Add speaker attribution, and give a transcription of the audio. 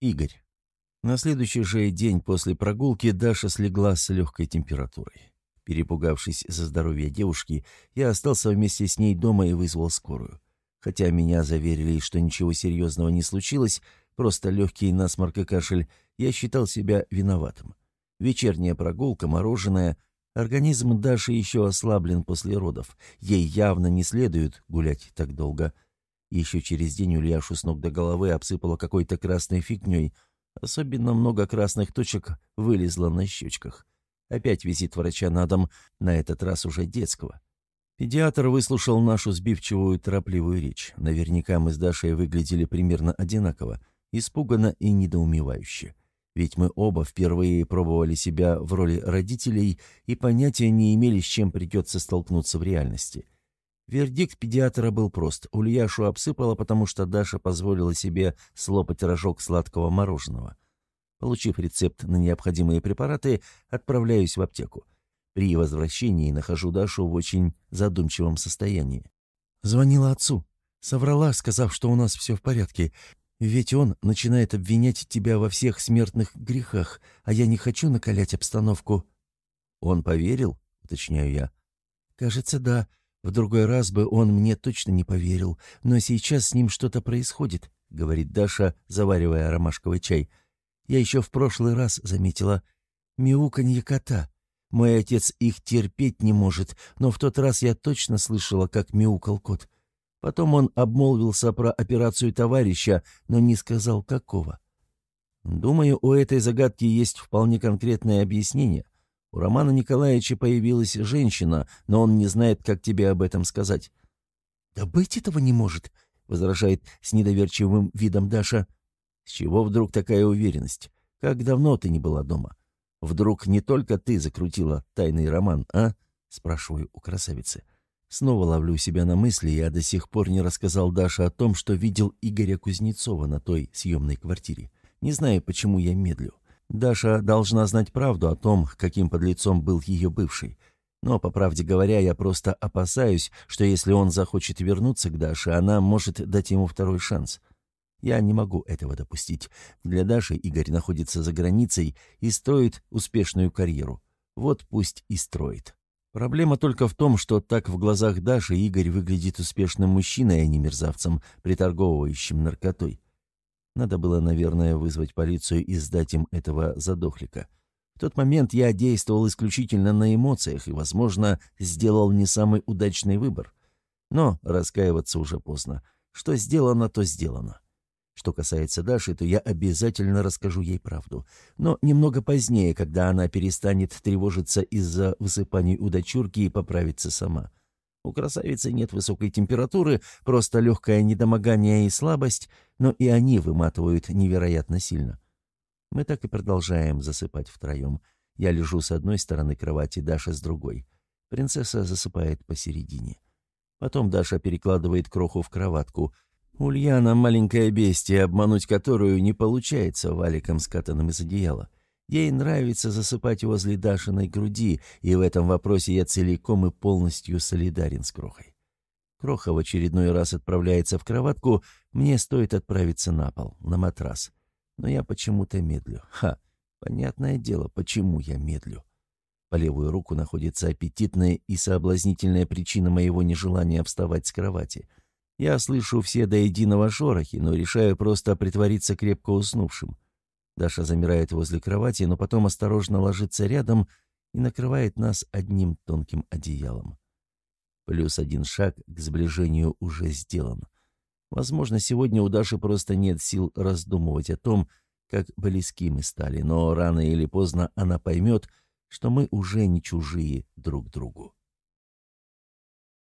Speaker 1: Игорь. На следующий же день после прогулки Даша слегла с легкой температурой. Перепугавшись за здоровье девушки, я остался вместе с ней дома и вызвал скорую. Хотя меня заверили, что ничего серьезного не случилось, просто легкий насморк и кашель, я считал себя виноватым. Вечерняя прогулка, мороженое. Организм Даши еще ослаблен после родов. Ей явно не следует гулять так долго. Еще через день Ульяшу с ног до головы обсыпала какой-то красной фигней. Особенно много красных точек вылезло на щечках. Опять визит врача на дом, на этот раз уже детского. Педиатр выслушал нашу сбивчивую, торопливую речь. Наверняка мы с Дашей выглядели примерно одинаково, испуганно и недоумевающе. Ведь мы оба впервые пробовали себя в роли родителей и понятия не имели, с чем придется столкнуться в реальности. Вердикт педиатра был прост. Ульяшу обсыпала, потому что Даша позволила себе слопать рожок сладкого мороженого. Получив рецепт на необходимые препараты, отправляюсь в аптеку. При возвращении нахожу Дашу в очень задумчивом состоянии. Звонила отцу. Соврала, сказав, что у нас все в порядке. Ведь он начинает обвинять тебя во всех смертных грехах, а я не хочу накалять обстановку». «Он поверил?» — уточняю я. «Кажется, да. В другой раз бы он мне точно не поверил. Но сейчас с ним что-то происходит», — говорит Даша, заваривая ромашковый чай. «Я еще в прошлый раз заметила. Мяуканье кота. Мой отец их терпеть не может, но в тот раз я точно слышала, как мяукал кот. Потом он обмолвился про операцию товарища, но не сказал, какого. Думаю, у этой загадки есть вполне конкретное объяснение. У Романа Николаевича появилась женщина, но он не знает, как тебе об этом сказать. «Да быть этого не может», — возражает с недоверчивым видом Даша. «С чего вдруг такая уверенность? Как давно ты не была дома? Вдруг не только ты закрутила тайный роман, а?» — спрашиваю у красавицы. Снова ловлю себя на мысли, я до сих пор не рассказал Даше о том, что видел Игоря Кузнецова на той съемной квартире. Не знаю, почему я медлю. Даша должна знать правду о том, каким подлецом был ее бывший. Но, по правде говоря, я просто опасаюсь, что если он захочет вернуться к Даше, она может дать ему второй шанс. Я не могу этого допустить. Для Даши Игорь находится за границей и строит успешную карьеру. Вот пусть и строит. Проблема только в том, что так в глазах Даши Игорь выглядит успешным мужчиной, а не мерзавцем, приторговывающим наркотой. Надо было, наверное, вызвать полицию и сдать им этого задохлика. В тот момент я действовал исключительно на эмоциях и, возможно, сделал не самый удачный выбор. Но раскаиваться уже поздно. Что сделано, то сделано. Что касается Даши, то я обязательно расскажу ей правду. Но немного позднее, когда она перестанет тревожиться из-за высыпаний у дочурки и поправится сама. У красавицы нет высокой температуры, просто легкое недомогание и слабость, но и они выматывают невероятно сильно. Мы так и продолжаем засыпать втроем. Я лежу с одной стороны кровати, Даша с другой. Принцесса засыпает посередине. Потом Даша перекладывает кроху в кроватку — Ульяна — маленькое бестие, обмануть которую не получается валиком, скатанным из одеяла. Ей нравится засыпать возле Дашиной груди, и в этом вопросе я целиком и полностью солидарен с Крохой. Кроха в очередной раз отправляется в кроватку, мне стоит отправиться на пол, на матрас. Но я почему-то медлю. Ха, понятное дело, почему я медлю. По левую руку находится аппетитная и соблазнительная причина моего нежелания вставать с кровати — я слышу все до единого шорохи, но решаю просто притвориться крепко уснувшим. Даша замирает возле кровати, но потом осторожно ложится рядом и накрывает нас одним тонким одеялом. Плюс один шаг к сближению уже сделан. Возможно, сегодня у Даши просто нет сил раздумывать о том, как близки мы стали, но рано или поздно она поймет, что мы уже не чужие друг другу.